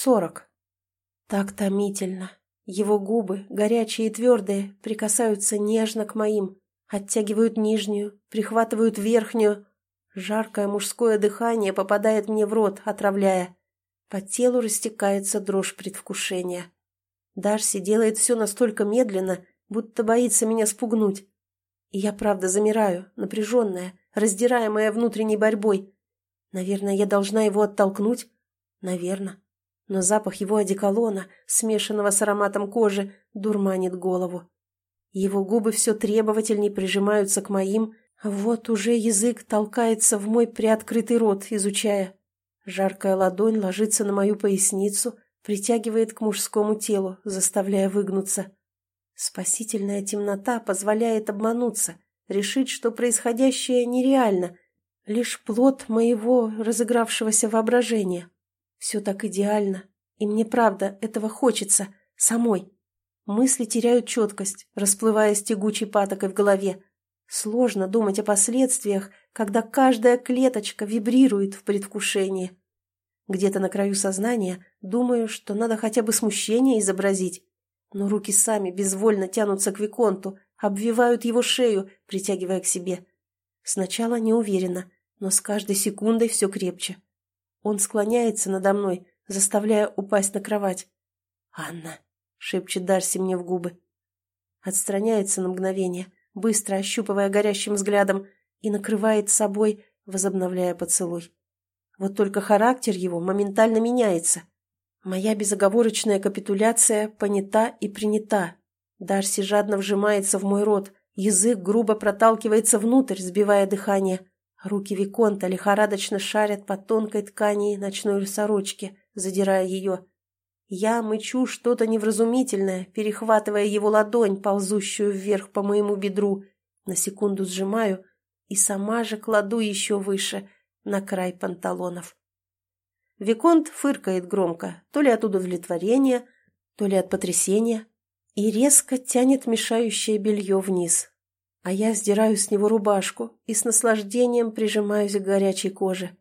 сорок. Так томительно. Его губы, горячие и твердые, прикасаются нежно к моим, оттягивают нижнюю, прихватывают верхнюю. Жаркое мужское дыхание попадает мне в рот, отравляя. По телу растекается дрожь предвкушения. Дарси делает все настолько медленно, будто боится меня спугнуть. И я правда замираю, напряженная, раздираемая внутренней борьбой. Наверное, я должна его оттолкнуть? Наверное. Но запах его одеколона, смешанного с ароматом кожи, дурманит голову. Его губы все требовательней прижимаются к моим, а вот уже язык толкается в мой приоткрытый рот, изучая. Жаркая ладонь ложится на мою поясницу, притягивает к мужскому телу, заставляя выгнуться. Спасительная темнота позволяет обмануться, решить, что происходящее нереально, лишь плод моего разыгравшегося воображения. Все так идеально, и мне правда этого хочется, самой. Мысли теряют четкость, расплываясь тягучей патокой в голове. Сложно думать о последствиях, когда каждая клеточка вибрирует в предвкушении. Где-то на краю сознания думаю, что надо хотя бы смущение изобразить, но руки сами безвольно тянутся к Виконту, обвивают его шею, притягивая к себе. Сначала неуверенно, но с каждой секундой все крепче. Он склоняется надо мной, заставляя упасть на кровать. «Анна!» — шепчет Дарси мне в губы. Отстраняется на мгновение, быстро ощупывая горящим взглядом, и накрывает собой, возобновляя поцелуй. Вот только характер его моментально меняется. Моя безоговорочная капитуляция понята и принята. Дарси жадно вжимается в мой рот, язык грубо проталкивается внутрь, сбивая дыхание. Руки Виконта лихорадочно шарят по тонкой ткани ночной сорочки, задирая ее. Я мычу что-то невразумительное, перехватывая его ладонь, ползущую вверх по моему бедру. На секунду сжимаю и сама же кладу еще выше, на край панталонов. Виконт фыркает громко, то ли от удовлетворения, то ли от потрясения, и резко тянет мешающее белье вниз. А я сдираю с него рубашку и с наслаждением прижимаюсь к горячей коже.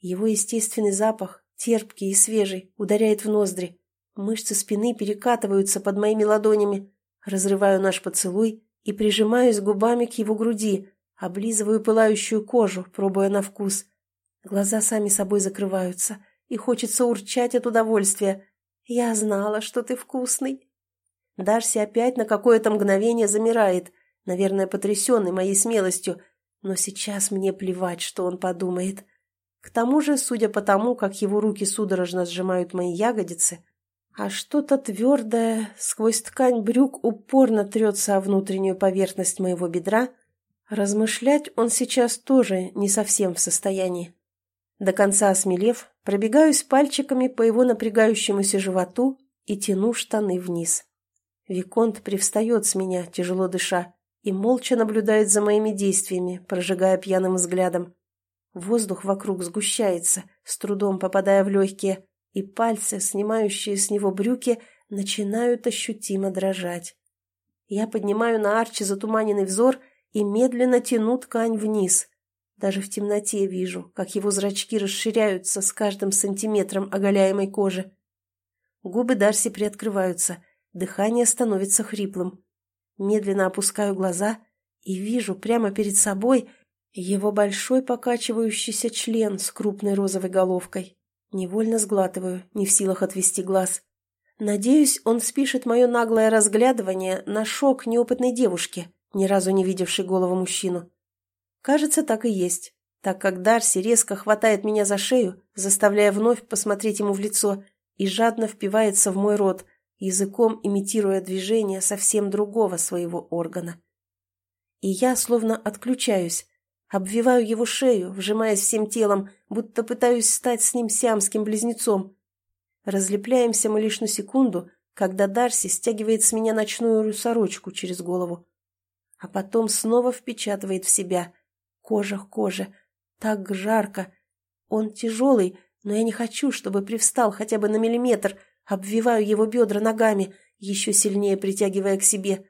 Его естественный запах, терпкий и свежий, ударяет в ноздри. Мышцы спины перекатываются под моими ладонями. Разрываю наш поцелуй и прижимаюсь губами к его груди, облизываю пылающую кожу, пробуя на вкус. Глаза сами собой закрываются, и хочется урчать от удовольствия. «Я знала, что ты вкусный». Дарси опять на какое-то мгновение замирает, наверное, потрясенный моей смелостью, но сейчас мне плевать, что он подумает. К тому же, судя по тому, как его руки судорожно сжимают мои ягодицы, а что-то твердое сквозь ткань брюк упорно трется о внутреннюю поверхность моего бедра, размышлять он сейчас тоже не совсем в состоянии. До конца осмелев, пробегаюсь пальчиками по его напрягающемуся животу и тяну штаны вниз. Виконт привстает с меня, тяжело дыша, и молча наблюдает за моими действиями, прожигая пьяным взглядом. Воздух вокруг сгущается, с трудом попадая в легкие, и пальцы, снимающие с него брюки, начинают ощутимо дрожать. Я поднимаю на арчи затуманенный взор и медленно тяну ткань вниз, даже в темноте вижу, как его зрачки расширяются с каждым сантиметром оголяемой кожи. Губы Дарси приоткрываются, дыхание становится хриплым. Медленно опускаю глаза и вижу прямо перед собой его большой покачивающийся член с крупной розовой головкой. Невольно сглатываю, не в силах отвести глаз. Надеюсь, он спишет мое наглое разглядывание на шок неопытной девушки, ни разу не видевшей голову мужчину. Кажется, так и есть, так как Дарси резко хватает меня за шею, заставляя вновь посмотреть ему в лицо, и жадно впивается в мой рот, языком имитируя движение совсем другого своего органа. И я словно отключаюсь, обвиваю его шею, вжимаясь всем телом, будто пытаюсь стать с ним сиамским близнецом. Разлепляемся мы лишь на секунду, когда Дарси стягивает с меня ночную сорочку через голову, а потом снова впечатывает в себя, Кожа к коже. Так жарко. Он тяжелый, но я не хочу, чтобы привстал хотя бы на миллиметр. Обвиваю его бедра ногами, еще сильнее притягивая к себе.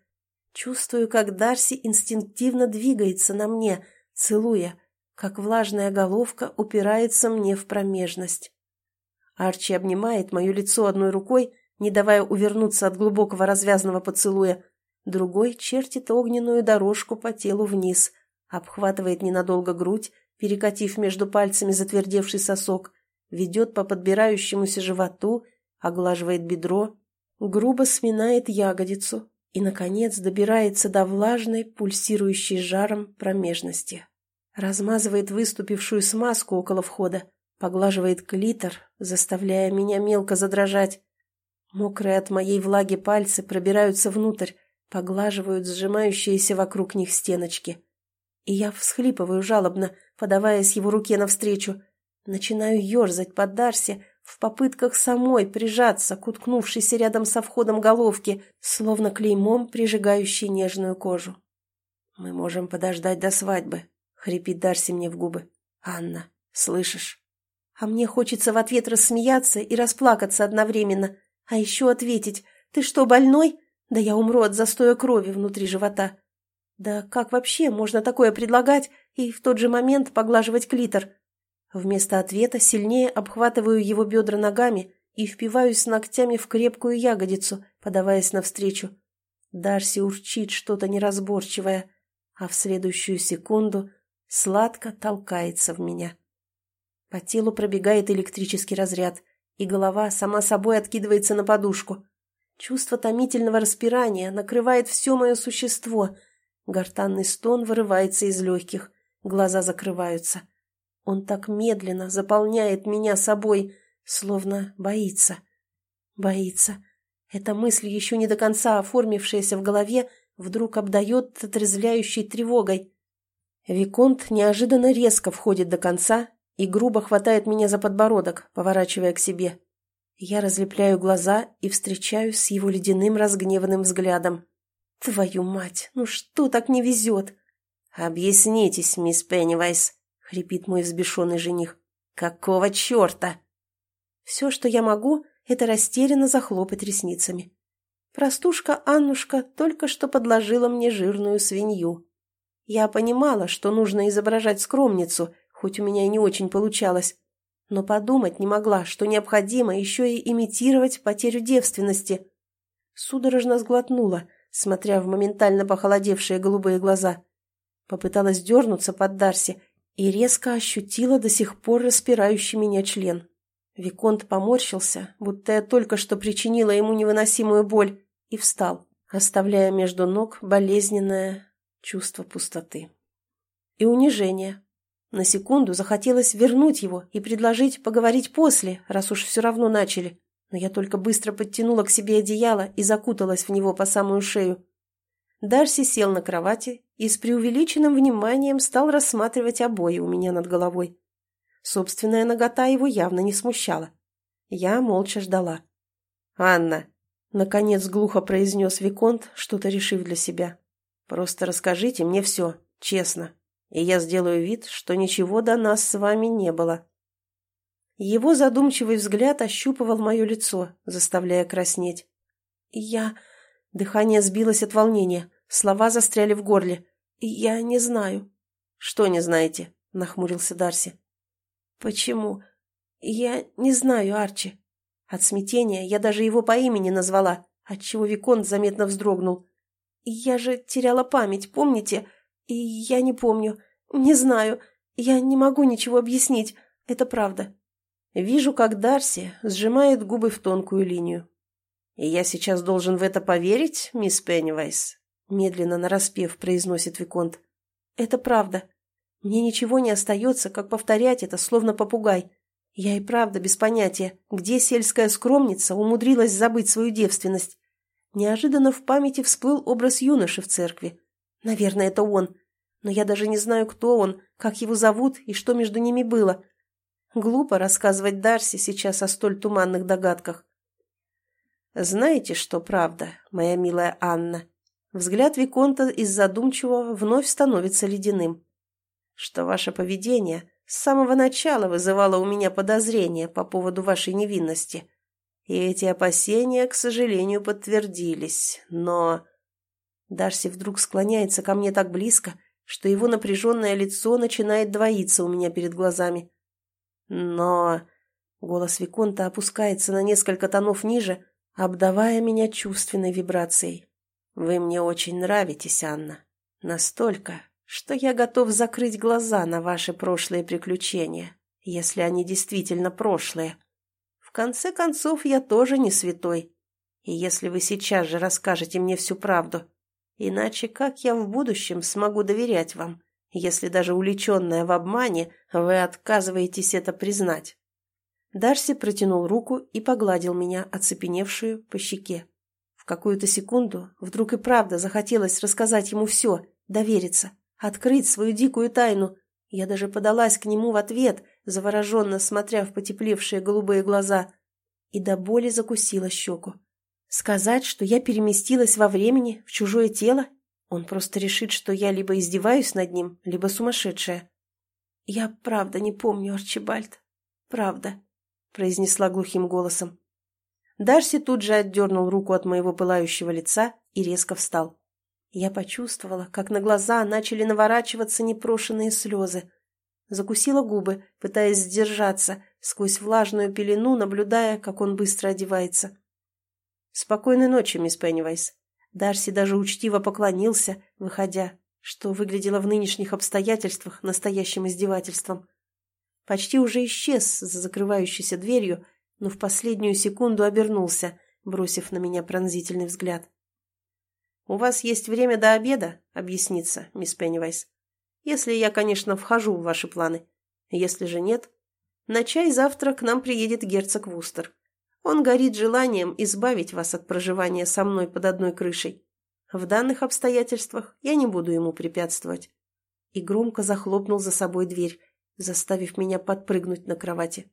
Чувствую, как Дарси инстинктивно двигается на мне, целуя, как влажная головка упирается мне в промежность. Арчи обнимает мое лицо одной рукой, не давая увернуться от глубокого развязанного поцелуя, другой чертит огненную дорожку по телу вниз, обхватывает ненадолго грудь, перекатив между пальцами затвердевший сосок, ведет по подбирающемуся животу, оглаживает бедро, грубо сминает ягодицу и, наконец, добирается до влажной, пульсирующей жаром промежности. Размазывает выступившую смазку около входа, поглаживает клитор, заставляя меня мелко задрожать. Мокрые от моей влаги пальцы пробираются внутрь, поглаживают сжимающиеся вокруг них стеночки. И я всхлипываю жалобно, подаваясь его руке навстречу. Начинаю ерзать под Дарси в попытках самой прижаться к уткнувшейся рядом со входом головки, словно клеймом прижигающей нежную кожу. «Мы можем подождать до свадьбы», — хрипит Дарси мне в губы. «Анна, слышишь?» А мне хочется в ответ рассмеяться и расплакаться одновременно, а еще ответить «Ты что, больной?» Да я умру от застоя крови внутри живота. Да как вообще можно такое предлагать и в тот же момент поглаживать клитор? Вместо ответа сильнее обхватываю его бедра ногами и впиваюсь ногтями в крепкую ягодицу, подаваясь навстречу. Дарси урчит что-то неразборчивое, а в следующую секунду сладко толкается в меня. По телу пробегает электрический разряд, и голова сама собой откидывается на подушку. Чувство томительного распирания накрывает все мое существо. Гортанный стон вырывается из легких, глаза закрываются. Он так медленно заполняет меня собой, словно боится. Боится. Эта мысль, еще не до конца оформившаяся в голове, вдруг обдает отрезвляющей тревогой. Виконт неожиданно резко входит до конца и грубо хватает меня за подбородок, поворачивая к себе. Я разлепляю глаза и встречаюсь с его ледяным разгневанным взглядом. «Твою мать, ну что так не везет?» «Объяснитесь, мисс Пеннивайс», — хрипит мой взбешенный жених. «Какого черта?» Все, что я могу, это растерянно захлопать ресницами. Простушка Аннушка только что подложила мне жирную свинью. Я понимала, что нужно изображать скромницу, хоть у меня и не очень получалось но подумать не могла, что необходимо еще и имитировать потерю девственности. Судорожно сглотнула, смотря в моментально похолодевшие голубые глаза. Попыталась дернуться под Дарси и резко ощутила до сих пор распирающий меня член. Виконт поморщился, будто я только что причинила ему невыносимую боль, и встал, оставляя между ног болезненное чувство пустоты. И унижение, на секунду захотелось вернуть его и предложить поговорить после, раз уж все равно начали. Но я только быстро подтянула к себе одеяло и закуталась в него по самую шею. Дарси сел на кровати и с преувеличенным вниманием стал рассматривать обои у меня над головой. Собственная нагота его явно не смущала. Я молча ждала. «Анна!» — наконец глухо произнес Виконт, что-то решив для себя. «Просто расскажите мне все, честно, и я сделаю вид, что ничего до нас с вами не было». Его задумчивый взгляд ощупывал мое лицо, заставляя краснеть. «Я...» Дыхание сбилось от волнения, слова застряли в горле. «Я не знаю». «Что не знаете?» — нахмурился Дарси. «Почему? Я не знаю, Арчи». От смятения я даже его по имени назвала, отчего Виконт заметно вздрогнул. «Я же теряла память, помните? И я не помню, не знаю, я не могу ничего объяснить, это правда. Вижу, как Дарси сжимает губы в тонкую линию. «И я сейчас должен в это поверить, мисс Пеннивайс?» Медленно нараспев произносит Виконт. «Это правда. Мне ничего не остается, как повторять это, словно попугай. Я и правда без понятия, где сельская скромница умудрилась забыть свою девственность. Неожиданно в памяти всплыл образ юноши в церкви. Наверное, это он. Но я даже не знаю, кто он, как его зовут и что между ними было. Глупо рассказывать Дарси сейчас о столь туманных догадках. Знаете, что правда, моя милая Анна? Взгляд Виконта из задумчивого вновь становится ледяным. Что ваше поведение с самого начала вызывало у меня подозрения по поводу вашей невинности. И эти опасения, к сожалению, подтвердились. Но... Дарси вдруг склоняется ко мне так близко, что его напряженное лицо начинает двоиться у меня перед глазами. Но Голос Виконта опускается на несколько тонов ниже, обдавая меня чувственной вибрацией. «Вы мне очень нравитесь, Анна. Настолько, что я готов закрыть глаза на ваши прошлые приключения, если они действительно прошлые. В конце концов, я тоже не святой. И если вы сейчас же расскажете мне всю правду, иначе как я в будущем смогу доверять вам, если даже уличенная в обмане вы отказываетесь это признать?» Дарси протянул руку и погладил меня, оцепеневшую, по щеке. В какую-то секунду вдруг и правда захотелось рассказать ему все, довериться, открыть свою дикую тайну. Я даже подалась к нему в ответ, завороженно смотря в потеплевшие голубые глаза, и до боли закусила щеку. Сказать, что я переместилась во времени, в чужое тело? Он просто решит, что я либо издеваюсь над ним, либо сумасшедшая. Я правда не помню, Арчибальд. Правда произнесла глухим голосом. Дарси тут же отдернул руку от моего пылающего лица и резко встал. Я почувствовала, как на глаза начали наворачиваться непрошенные слезы. Закусила губы, пытаясь сдержаться, сквозь влажную пелену, наблюдая, как он быстро одевается. «Спокойной ночи, мисс Пеннивайс». Дарси даже учтиво поклонился, выходя, что выглядело в нынешних обстоятельствах настоящим издевательством почти уже исчез за закрывающейся дверью, но в последнюю секунду обернулся, бросив на меня пронзительный взгляд. «У вас есть время до обеда объясниться, мисс Пеннивайс. Если я, конечно, вхожу в ваши планы. Если же нет, на чай завтра к нам приедет герцог Вустер. Он горит желанием избавить вас от проживания со мной под одной крышей. В данных обстоятельствах я не буду ему препятствовать». И громко захлопнул за собой дверь, заставив меня подпрыгнуть на кровати.